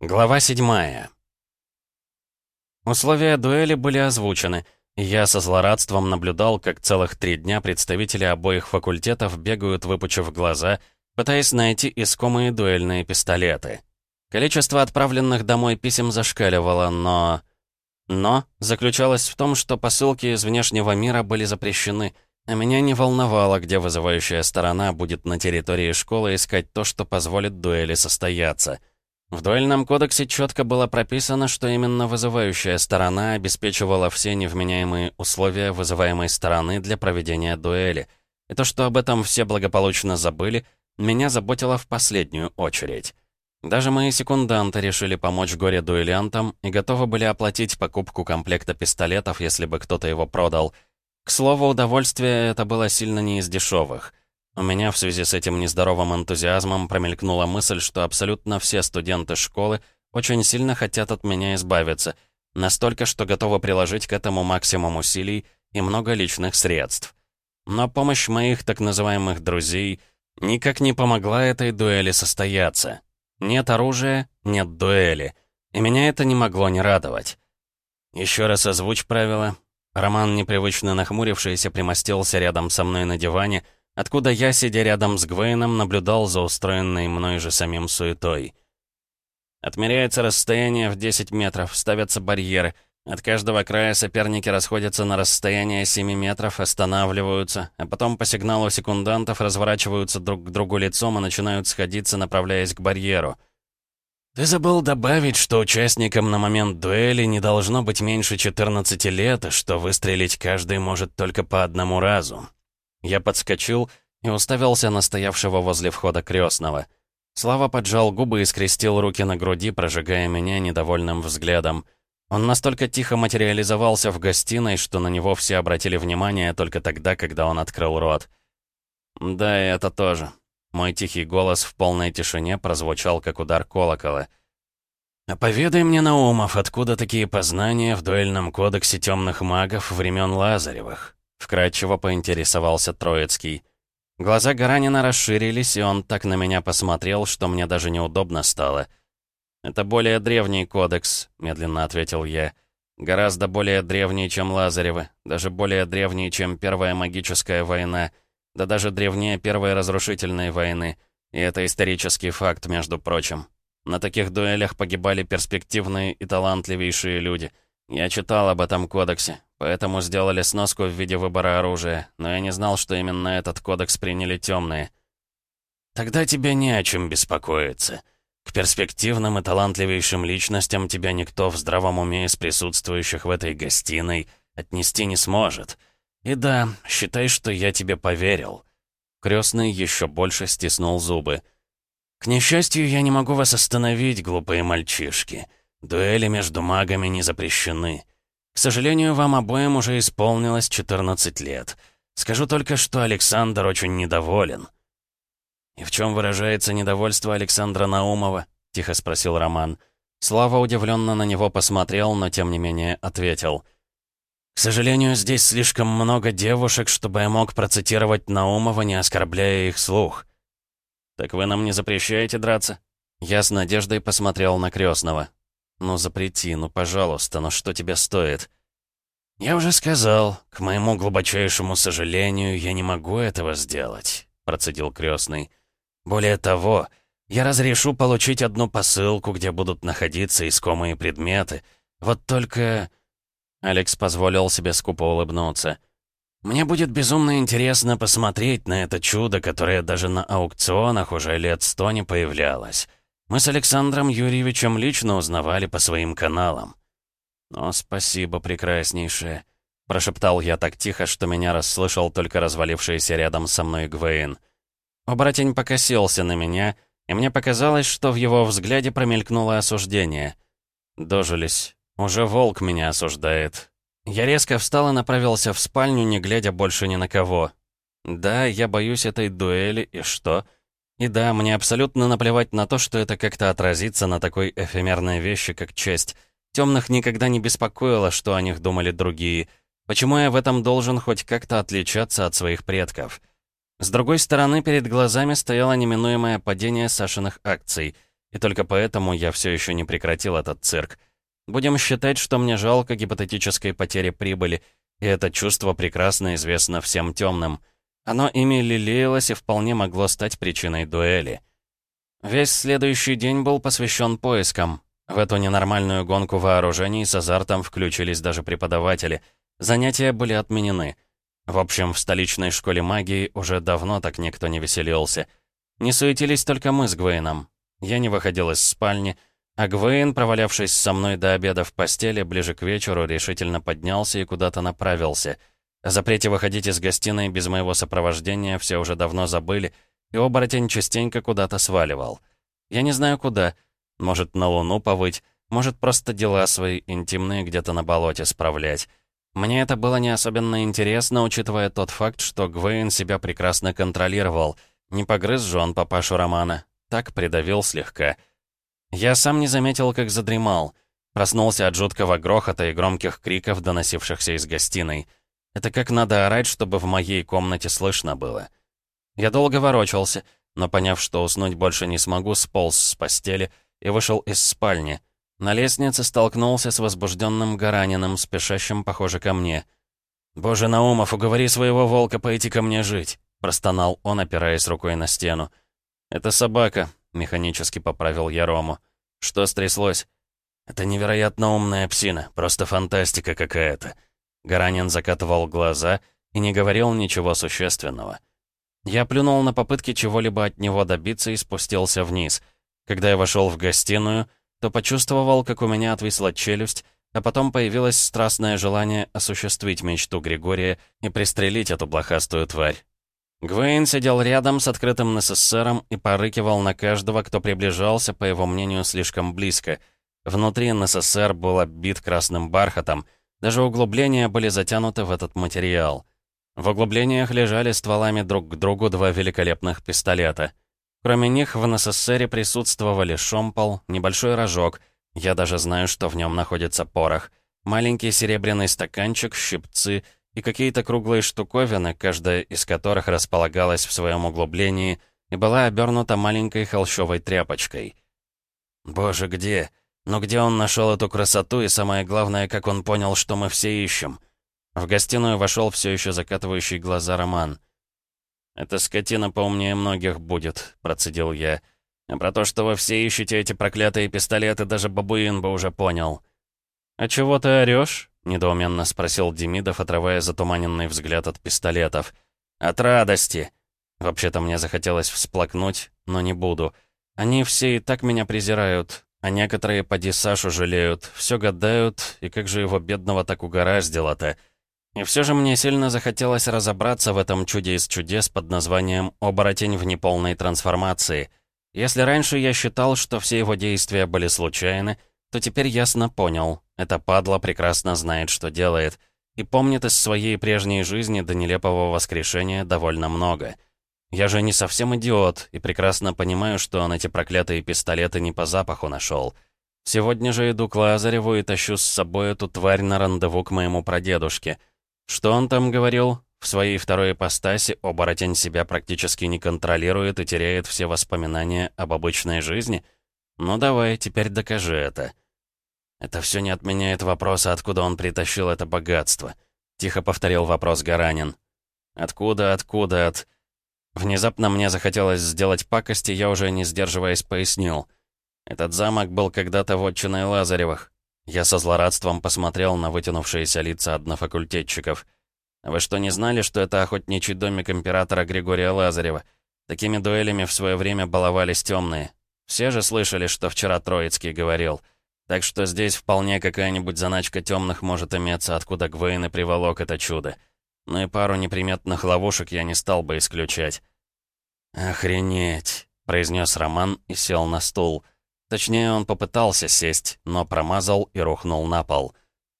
Глава 7 Условия дуэли были озвучены, и я со злорадством наблюдал, как целых три дня представители обоих факультетов бегают, выпучив глаза, пытаясь найти искомые дуэльные пистолеты. Количество отправленных домой писем зашкаливало, но... Но заключалось в том, что посылки из внешнего мира были запрещены, а меня не волновало, где вызывающая сторона будет на территории школы искать то, что позволит дуэли состояться — в дуэльном кодексе четко было прописано, что именно вызывающая сторона обеспечивала все невменяемые условия вызываемой стороны для проведения дуэли. И то, что об этом все благополучно забыли, меня заботило в последнюю очередь. Даже мои секунданты решили помочь горе-дуэлянтам и готовы были оплатить покупку комплекта пистолетов, если бы кто-то его продал. К слову, удовольствие это было сильно не из дешевых — у меня в связи с этим нездоровым энтузиазмом промелькнула мысль, что абсолютно все студенты школы очень сильно хотят от меня избавиться, настолько, что готовы приложить к этому максимум усилий и много личных средств. Но помощь моих так называемых «друзей» никак не помогла этой дуэли состояться. Нет оружия, нет дуэли. И меня это не могло не радовать. Еще раз озвучь правила. Роман, непривычно нахмурившийся, примостился рядом со мной на диване — откуда я, сидя рядом с Гвейном, наблюдал за устроенной мной же самим суетой. Отмеряется расстояние в 10 метров, ставятся барьеры. От каждого края соперники расходятся на расстояние 7 метров, останавливаются, а потом по сигналу секундантов разворачиваются друг к другу лицом и начинают сходиться, направляясь к барьеру. «Ты забыл добавить, что участникам на момент дуэли не должно быть меньше 14 лет, и что выстрелить каждый может только по одному разу», я подскочил и уставился на стоявшего возле входа крестного. Слава поджал губы и скрестил руки на груди, прожигая меня недовольным взглядом. Он настолько тихо материализовался в гостиной, что на него все обратили внимание только тогда, когда он открыл рот. «Да, и это тоже». Мой тихий голос в полной тишине прозвучал, как удар колокола. «А поведай мне, Наумов, откуда такие познания в дуэльном кодексе темных магов времен Лазаревых?» Вкратчиво поинтересовался Троицкий. Глаза Гаранина расширились, и он так на меня посмотрел, что мне даже неудобно стало. «Это более древний кодекс», — медленно ответил я. «Гораздо более древний, чем Лазаревы, даже более древний, чем Первая магическая война, да даже древнее Первой разрушительной войны. И это исторический факт, между прочим. На таких дуэлях погибали перспективные и талантливейшие люди. Я читал об этом кодексе, Поэтому сделали сноску в виде выбора оружия, но я не знал, что именно этот кодекс приняли темные. Тогда тебе не о чем беспокоиться. К перспективным и талантливейшим личностям тебя никто в здравом уме из присутствующих в этой гостиной отнести не сможет. И да, считай, что я тебе поверил. Крестный еще больше стиснул зубы. К несчастью, я не могу вас остановить, глупые мальчишки. Дуэли между магами не запрещены. К сожалению, вам обоим уже исполнилось 14 лет. Скажу только, что Александр очень недоволен». «И в чем выражается недовольство Александра Наумова?» — тихо спросил Роман. Слава удивленно на него посмотрел, но тем не менее ответил. «К сожалению, здесь слишком много девушек, чтобы я мог процитировать Наумова, не оскорбляя их слух». «Так вы нам не запрещаете драться?» Я с надеждой посмотрел на крестного. «Ну запрети, ну пожалуйста, ну что тебе стоит?» «Я уже сказал, к моему глубочайшему сожалению, я не могу этого сделать», — процедил крестный. «Более того, я разрешу получить одну посылку, где будут находиться искомые предметы. Вот только...» Алекс позволил себе скупо улыбнуться. «Мне будет безумно интересно посмотреть на это чудо, которое даже на аукционах уже лет сто не появлялось. Мы с Александром Юрьевичем лично узнавали по своим каналам. «О, спасибо, прекраснейшее», — прошептал я так тихо, что меня расслышал только развалившийся рядом со мной Гвейн. Оборотень покосился на меня, и мне показалось, что в его взгляде промелькнуло осуждение. Дожились. Уже волк меня осуждает. Я резко встал и направился в спальню, не глядя больше ни на кого. Да, я боюсь этой дуэли, и что? И да, мне абсолютно наплевать на то, что это как-то отразится на такой эфемерной вещи, как честь. Темных никогда не беспокоило, что о них думали другие. Почему я в этом должен хоть как-то отличаться от своих предков? С другой стороны, перед глазами стояло неминуемое падение Сашиных акций. и только поэтому я все еще не прекратил этот цирк. Будем считать, что мне жалко гипотетической потери прибыли, и это чувство прекрасно известно всем темным. Оно ими лелеялось и вполне могло стать причиной дуэли. Весь следующий день был посвящен поискам. В эту ненормальную гонку вооружений с азартом включились даже преподаватели. Занятия были отменены. В общем, в столичной школе магии уже давно так никто не веселился. Не суетились только мы с Гвейном. Я не выходил из спальни, а Гвейн, провалявшись со мной до обеда в постели, ближе к вечеру решительно поднялся и куда-то направился. О запрете выходить из гостиной без моего сопровождения все уже давно забыли, и оборотень частенько куда-то сваливал. Я не знаю куда. Может, на луну повыть, может, просто дела свои интимные где-то на болоте справлять. Мне это было не особенно интересно, учитывая тот факт, что Гвейн себя прекрасно контролировал. Не погрыз же он папашу Романа. Так придавил слегка. Я сам не заметил, как задремал. Проснулся от жуткого грохота и громких криков, доносившихся из гостиной. Это как надо орать, чтобы в моей комнате слышно было. Я долго ворочался, но, поняв, что уснуть больше не смогу, сполз с постели и вышел из спальни. На лестнице столкнулся с возбужденным Гараниным, спешащим, похоже, ко мне. «Боже, Наумов, уговори своего волка пойти ко мне жить», — простонал он, опираясь рукой на стену. «Это собака», Механически поправил я Рому. «Что стряслось?» «Это невероятно умная псина, просто фантастика какая-то». Гаранин закатывал глаза и не говорил ничего существенного. Я плюнул на попытки чего-либо от него добиться и спустился вниз. Когда я вошел в гостиную, то почувствовал, как у меня отвисла челюсть, а потом появилось страстное желание осуществить мечту Григория и пристрелить эту блохастую тварь. Гвейн сидел рядом с открытым НССРом и порыкивал на каждого, кто приближался, по его мнению, слишком близко. Внутри НССР был оббит красным бархатом, даже углубления были затянуты в этот материал. В углублениях лежали стволами друг к другу два великолепных пистолета. Кроме них в НССРе присутствовали шомпол, небольшой рожок, я даже знаю, что в нем находится порох, маленький серебряный стаканчик, щипцы — и какие-то круглые штуковины, каждая из которых располагалась в своем углублении и была обернута маленькой холщовой тряпочкой. Боже, где? Но где он нашел эту красоту и самое главное, как он понял, что мы все ищем? В гостиную вошел все еще закатывающий глаза Роман. «Эта скотина поумнее многих будет», — процедил я. «А про то, что вы все ищете эти проклятые пистолеты, даже бабуин бы уже понял». «А чего ты орёшь?» недоуменно спросил Демидов, отрывая затуманенный взгляд от пистолетов. «От радости!» Вообще-то мне захотелось всплакнуть, но не буду. Они все и так меня презирают, а некоторые поди Сашу жалеют, все гадают, и как же его бедного так угораздило-то. И все же мне сильно захотелось разобраться в этом чуде из чудес под названием «Оборотень в неполной трансформации». Если раньше я считал, что все его действия были случайны, то теперь ясно понял, эта падла прекрасно знает, что делает, и помнит из своей прежней жизни до нелепого воскрешения довольно много. Я же не совсем идиот, и прекрасно понимаю, что он эти проклятые пистолеты не по запаху нашел. Сегодня же иду к Лазареву и тащу с собой эту тварь на рандеву к моему прадедушке. Что он там говорил? В своей второй ипостаси оборотень себя практически не контролирует и теряет все воспоминания об обычной жизни — «Ну давай, теперь докажи это». «Это все не отменяет вопроса, откуда он притащил это богатство», — тихо повторил вопрос Гаранин. «Откуда, откуда, от...» Внезапно мне захотелось сделать пакости, я уже не сдерживаясь пояснил. Этот замок был когда-то вотчиной Лазаревых. Я со злорадством посмотрел на вытянувшиеся лица однофакультетчиков. «Вы что, не знали, что это охотничий домик императора Григория Лазарева? Такими дуэлями в свое время баловались темные. Все же слышали, что вчера Троицкий говорил. Так что здесь вполне какая-нибудь заначка темных может иметься, откуда Гвейн и приволок это чудо. Ну и пару неприметных ловушек я не стал бы исключать. «Охренеть!» — произнес Роман и сел на стул. Точнее, он попытался сесть, но промазал и рухнул на пол.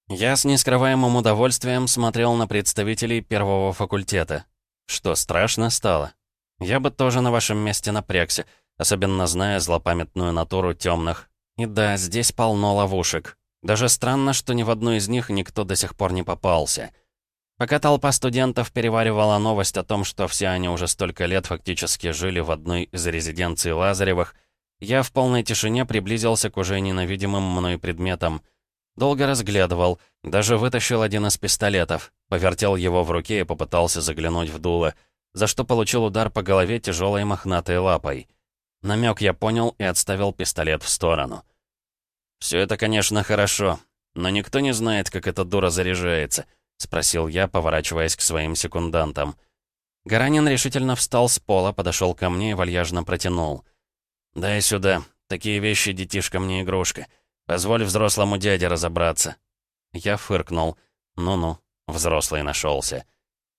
Я с нескрываемым удовольствием смотрел на представителей первого факультета. Что, страшно стало? Я бы тоже на вашем месте напрягся — особенно зная злопамятную натуру темных. И да, здесь полно ловушек. Даже странно, что ни в одну из них никто до сих пор не попался. Пока толпа студентов переваривала новость о том, что все они уже столько лет фактически жили в одной из резиденций Лазаревых, Я в полной тишине приблизился к уже ненавидимым мной предметам. Долго разглядывал, даже вытащил один из пистолетов, повертел его в руке и попытался заглянуть в дуло, за что получил удар по голове тяжелой мохнатой лапой. Намек я понял и отставил пистолет в сторону. «Все это, конечно, хорошо, но никто не знает, как эта дура заряжается», — спросил я, поворачиваясь к своим секундантам. Гаранин решительно встал с пола, подошел ко мне и вальяжно протянул. «Дай сюда. Такие вещи, детишка, мне игрушка. Позволь взрослому дяде разобраться». Я фыркнул. «Ну-ну, взрослый нашелся.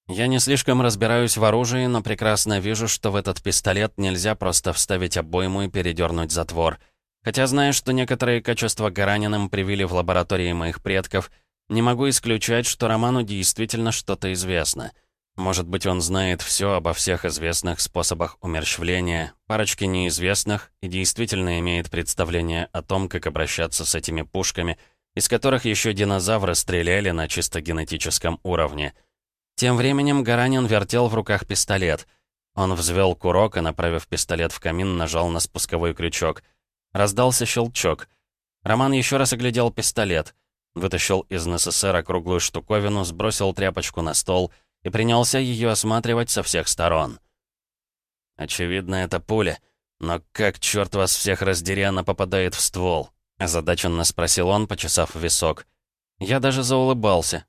Я не слишком разбираюсь в оружии, но прекрасно вижу, что в этот пистолет нельзя просто вставить обойму и передернуть затвор. Хотя знаю, что некоторые качества Гараниным привили в лаборатории моих предков, не могу исключать, что Роману действительно что-то известно. Может быть, он знает все обо всех известных способах умерщвления, парочке неизвестных, и действительно имеет представление о том, как обращаться с этими пушками, из которых еще динозавры стреляли на чисто генетическом уровне — тем временем Гаранин вертел в руках пистолет. Он взвел курок и, направив пистолет в камин, нажал на спусковой крючок. Раздался щелчок. Роман еще раз оглядел пистолет. Вытащил из НССР круглую штуковину, сбросил тряпочку на стол и принялся ее осматривать со всех сторон. «Очевидно, это пуля. Но как, черт вас всех раздери, она попадает в ствол?» Озадаченно спросил он, почесав висок. Я даже заулыбался.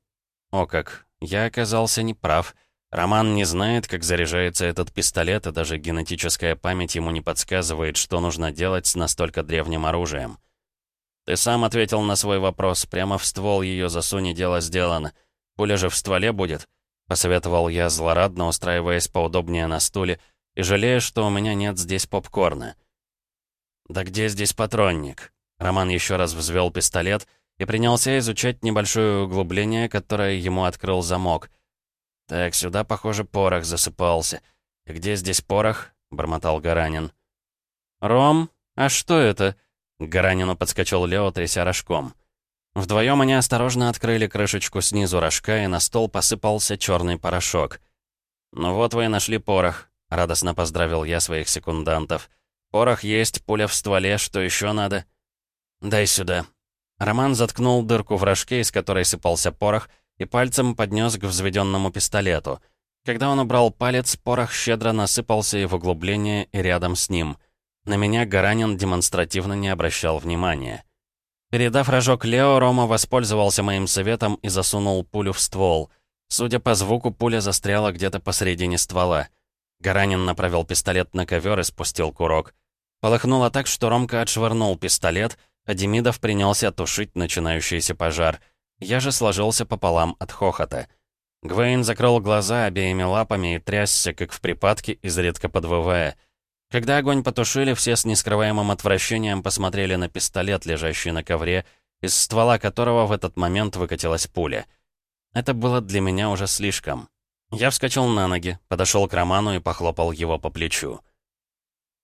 О как, я оказался неправ. Роман не знает, как заряжается этот пистолет, и даже генетическая память ему не подсказывает, что нужно делать с настолько древним оружием. Ты сам ответил на свой вопрос. Прямо в ствол ее засуни, дело сделано. Пуля же в стволе будет. Посоветовал я злорадно, устраиваясь поудобнее на стуле, и жалея, что у меня нет здесь попкорна. «Да где здесь патронник?» Роман еще раз взвел пистолет — и принялся изучать небольшое углубление, которое ему открыл замок. «Так, сюда, похоже, порох засыпался. И где здесь порох?» — бормотал Гаранин. «Ром? А что это?» К Гаранину подскочил Лео, тряся рожком. Вдвоем они осторожно открыли крышечку снизу рожка, и на стол посыпался черный порошок. «Ну вот вы и нашли порох», — радостно поздравил я своих секундантов. «Порох есть, пуля в стволе, что еще надо?» «Дай сюда», Роман заткнул дырку в рожке, из которой сыпался порох, и пальцем поднес к взведенному пистолету. Когда он убрал палец, порох щедро насыпался и в углубление, и рядом с ним. На меня Гаранин демонстративно не обращал внимания. Передав рожок Лео, Рома воспользовался моим советом и засунул пулю в ствол. Судя по звуку, пуля застряла где-то посередине ствола. Гаранин направил пистолет на ковер и спустил курок. Полыхнуло так, что Ромка отшвырнул пистолет, а Демидов принялся тушить начинающийся пожар. Я же сложился пополам от хохота. Гвейн закрыл глаза обеими лапами и трясся, как в припадке, изредка подвывая. Когда огонь потушили, все с нескрываемым отвращением посмотрели на пистолет, лежащий на ковре, из ствола которого в этот момент выкатилась пуля. Это было для меня уже слишком. Я вскочил на ноги, подошел к Роману и похлопал его по плечу.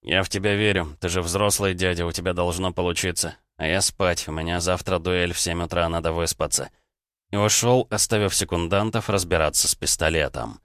«Я в тебя верю. Ты же взрослый дядя, у тебя должно получиться. А я спать, у меня завтра дуэль в 7 утра, надо выспаться. И ушел, оставив секундантов разбираться с пистолетом.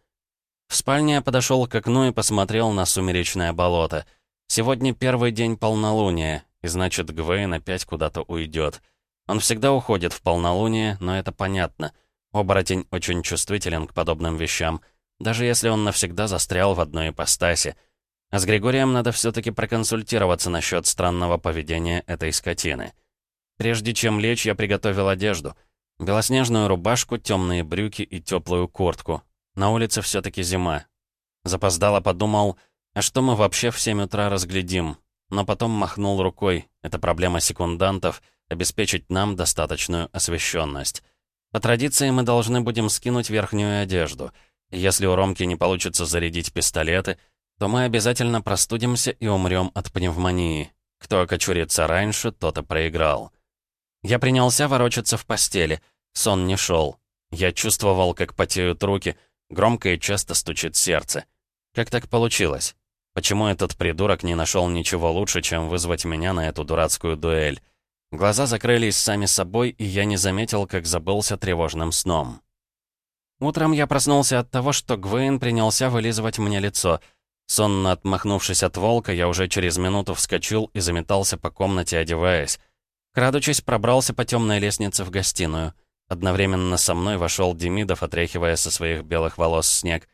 В спальне я подошел к окну и посмотрел на сумеречное болото. Сегодня первый день полнолуния, и значит, Гвейн опять куда-то уйдет. Он всегда уходит в полнолуние, но это понятно. Оборотень очень чувствителен к подобным вещам, даже если он навсегда застрял в одной ипостаси — а с Григорием надо все-таки проконсультироваться насчет странного поведения этой скотины. Прежде чем лечь, я приготовил одежду. Белоснежную рубашку, темные брюки и теплую куртку. На улице все-таки зима. Запоздало подумал, а что мы вообще в 7 утра разглядим? Но потом махнул рукой. Это проблема секундантов — обеспечить нам достаточную освещенность. По традиции мы должны будем скинуть верхнюю одежду. Если у Ромки не получится зарядить пистолеты — то мы обязательно простудимся и умрем от пневмонии. Кто окочурится раньше, тот и проиграл. Я принялся ворочаться в постели. Сон не шел. Я чувствовал, как потеют руки, громко и часто стучит сердце. Как так получилось? Почему этот придурок не нашел ничего лучше, чем вызвать меня на эту дурацкую дуэль? Глаза закрылись сами собой, и я не заметил, как забылся тревожным сном. Утром я проснулся от того, что Гвейн принялся вылизывать мне лицо — Сонно отмахнувшись от волка, я уже через минуту вскочил и заметался по комнате, одеваясь. Крадучись, пробрался по темной лестнице в гостиную. Одновременно со мной вошел Демидов, отряхивая со своих белых волос снег.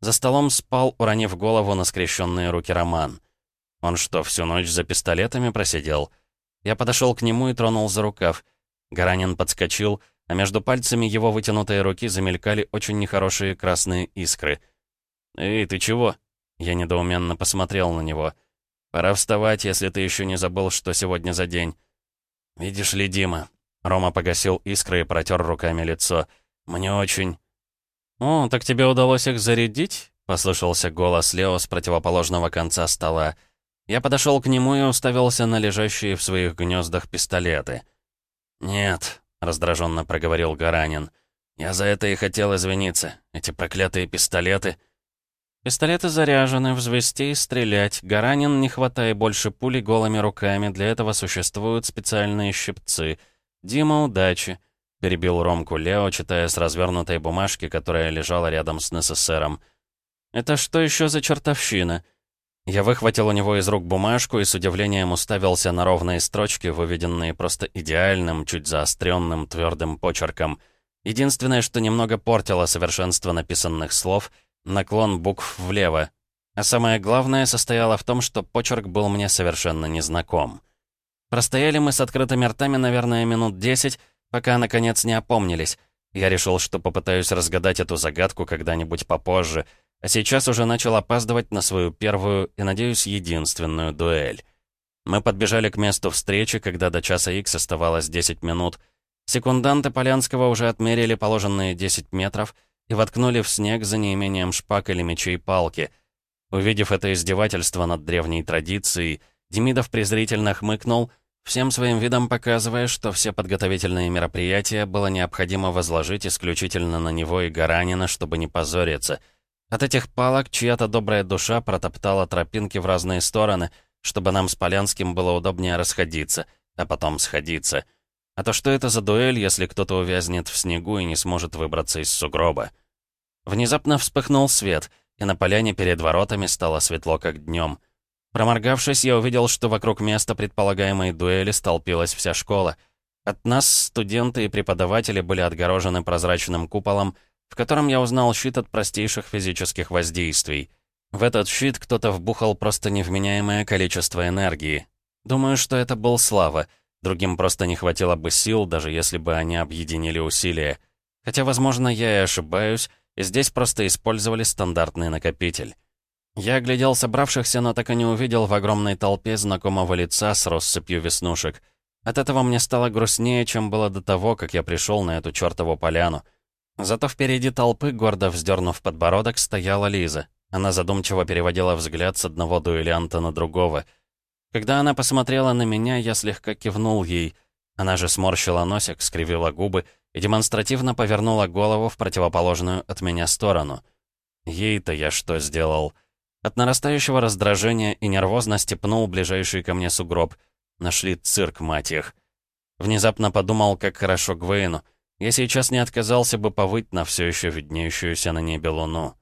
За столом спал, уронив голову на скрещенные руки Роман. Он что, всю ночь за пистолетами просидел? Я подошел к нему и тронул за рукав. Гаранин подскочил, а между пальцами его вытянутой руки замелькали очень нехорошие красные искры. «Эй, ты чего?» Я недоуменно посмотрел на него. «Пора вставать, если ты еще не забыл, что сегодня за день». «Видишь ли, Дима...» Рома погасил искры и протер руками лицо. «Мне очень...» «О, так тебе удалось их зарядить?» — послышался голос Лео с противоположного конца стола. Я подошел к нему и уставился на лежащие в своих гнездах пистолеты. «Нет», — раздраженно проговорил Гаранин. «Я за это и хотел извиниться. Эти проклятые пистолеты...» «Пистолеты заряжены, взвести и стрелять. Гаранин, не хватая больше пули голыми руками, для этого существуют специальные щипцы. Дима, удачи!» — перебил Ромку Лео, читая с развернутой бумажки, которая лежала рядом с НССРом. «Это что еще за чертовщина?» Я выхватил у него из рук бумажку и с удивлением уставился на ровные строчки, выведенные просто идеальным, чуть заостренным, твердым почерком. Единственное, что немного портило совершенство написанных слов — наклон букв влево. А самое главное состояло в том, что почерк был мне совершенно незнаком. Простояли мы с открытыми ртами, наверное, минут десять, пока, наконец, не опомнились. Я решил, что попытаюсь разгадать эту загадку когда-нибудь попозже — а сейчас уже начал опаздывать на свою первую и, надеюсь, единственную дуэль. Мы подбежали к месту встречи, когда до часа Икс оставалось 10 минут. Секунданты Полянского уже отмерили положенные 10 метров и воткнули в снег за неимением шпаг или мечей палки. Увидев это издевательство над древней традицией, Демидов презрительно хмыкнул, всем своим видом показывая, что все подготовительные мероприятия было необходимо возложить исключительно на него и Гаранина, чтобы не позориться — от этих палок чья-то добрая душа протоптала тропинки в разные стороны, чтобы нам с Полянским было удобнее расходиться, а потом сходиться. А то что это за дуэль, если кто-то увязнет в снегу и не сможет выбраться из сугроба? Внезапно вспыхнул свет, и на поляне перед воротами стало светло, как днем. Проморгавшись, я увидел, что вокруг места предполагаемой дуэли столпилась вся школа. От нас студенты и преподаватели были отгорожены прозрачным куполом, в котором я узнал щит от простейших физических воздействий. В этот щит кто-то вбухал просто невменяемое количество энергии. Думаю, что это был Слава. Другим просто не хватило бы сил, даже если бы они объединили усилия. Хотя, возможно, я и ошибаюсь, и здесь просто использовали стандартный накопитель. Я оглядел собравшихся, но так и не увидел в огромной толпе знакомого лица с россыпью веснушек. От этого мне стало грустнее, чем было до того, как я пришел на эту чертову поляну. Зато впереди толпы, гордо вздернув подбородок, стояла Лиза. Она задумчиво переводила взгляд с одного дуэлянта на другого. Когда она посмотрела на меня, я слегка кивнул ей. Она же сморщила носик, скривила губы и демонстративно повернула голову в противоположную от меня сторону. Ей-то я что сделал? От нарастающего раздражения и нервозности пнул ближайший ко мне сугроб. Нашли цирк, мать их. Внезапно подумал, как хорошо Гвейну — я сейчас не отказался бы повыть на все еще виднеющуюся на небе луну.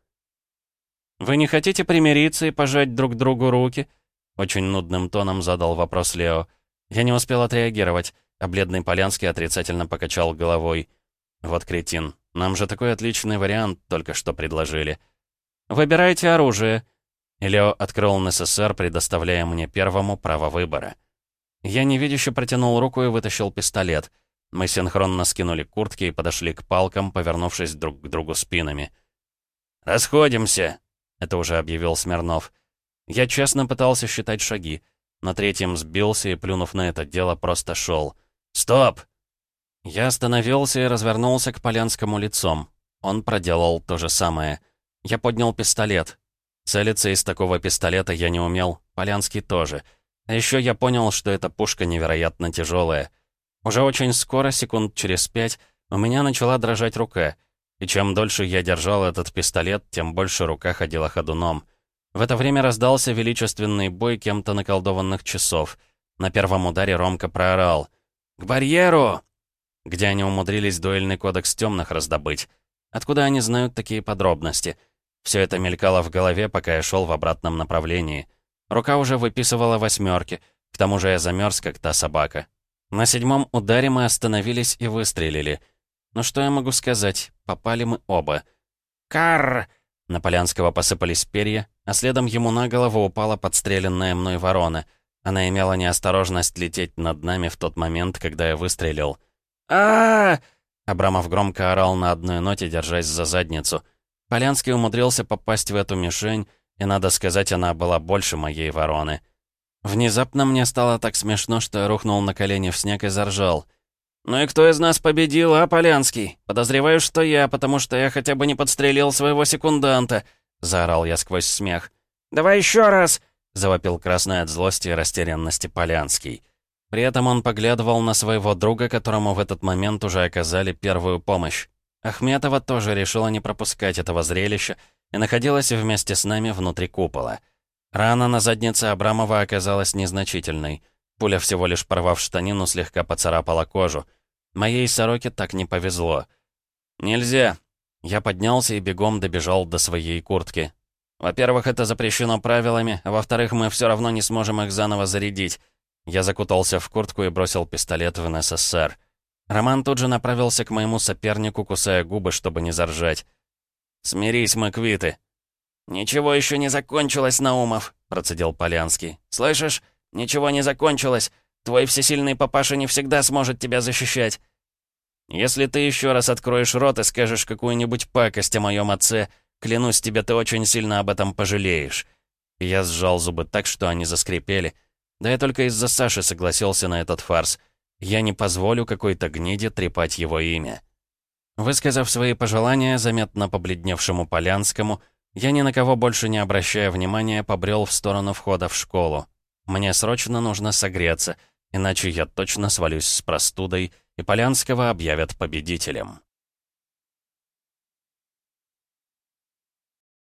«Вы не хотите примириться и пожать друг другу руки?» Очень нудным тоном задал вопрос Лео. Я не успел отреагировать, а бледный Полянский отрицательно покачал головой. «Вот кретин, нам же такой отличный вариант только что предложили». «Выбирайте оружие». Лео открыл НССР, предоставляя мне первому право выбора. Я невидяще протянул руку и вытащил пистолет — мы синхронно скинули куртки и подошли к палкам, повернувшись друг к другу спинами. «Расходимся!» — это уже объявил Смирнов. Я честно пытался считать шаги. На третьем сбился и, плюнув на это дело, просто шел. «Стоп!» Я остановился и развернулся к Полянскому лицом. Он проделал то же самое. Я поднял пистолет. Целиться из такого пистолета я не умел, Полянский тоже. А еще я понял, что эта пушка невероятно тяжелая. Уже очень скоро, секунд через пять, у меня начала дрожать рука. И чем дольше я держал этот пистолет, тем больше рука ходила ходуном. В это время раздался величественный бой кем-то наколдованных часов. На первом ударе Ромка проорал. «К барьеру!» Где они умудрились дуэльный кодекс темных раздобыть? Откуда они знают такие подробности? Все это мелькало в голове, пока я шел в обратном направлении. Рука уже выписывала восьмерки, к тому же я замерз, как та собака. На седьмом ударе мы остановились и выстрелили. Ну что я могу сказать, попали мы оба. «Карр!» На Полянского посыпались перья, а следом ему на голову упала подстреленная мной ворона. Она имела неосторожность лететь над нами в тот момент, когда я выстрелил. а, Абрамов громко орал на одной ноте, держась за задницу. Полянский умудрился попасть в эту мишень, и, надо сказать, она была больше моей вороны. Внезапно мне стало так смешно, что я рухнул на колени в снег и заржал. «Ну и кто из нас победил, а, Полянский? Подозреваю, что я, потому что я хотя бы не подстрелил своего секунданта», — заорал я сквозь смех. «Давай еще раз!» — завопил красный от злости и растерянности Полянский. При этом он поглядывал на своего друга, которому в этот момент уже оказали первую помощь. Ахметова тоже решила не пропускать этого зрелища и находилась вместе с нами внутри купола. Рана на заднице Абрамова оказалась незначительной. Пуля, всего лишь порвав штанину, слегка поцарапала кожу. Моей сороке так не повезло. «Нельзя!» Я поднялся и бегом добежал до своей куртки. «Во-первых, это запрещено правилами, а во-вторых, мы все равно не сможем их заново зарядить». Я закутался в куртку и бросил пистолет в НССР. Роман тут же направился к моему сопернику, кусая губы, чтобы не заржать. «Смирись, мы квиты», «Ничего еще не закончилось, Наумов», — процедил Полянский. «Слышишь? Ничего не закончилось. Твой всесильный папаша не всегда сможет тебя защищать». «Если ты еще раз откроешь рот и скажешь какую-нибудь пакость о моем отце, клянусь тебе, ты очень сильно об этом пожалеешь». Я сжал зубы так, что они заскрипели. Да я только из-за Саши согласился на этот фарс. Я не позволю какой-то гниде трепать его имя. Высказав свои пожелания заметно побледневшему Полянскому, я ни на кого больше не обращая внимания, побрел в сторону входа в школу. Мне срочно нужно согреться, иначе я точно свалюсь с простудой, и Полянского объявят победителем.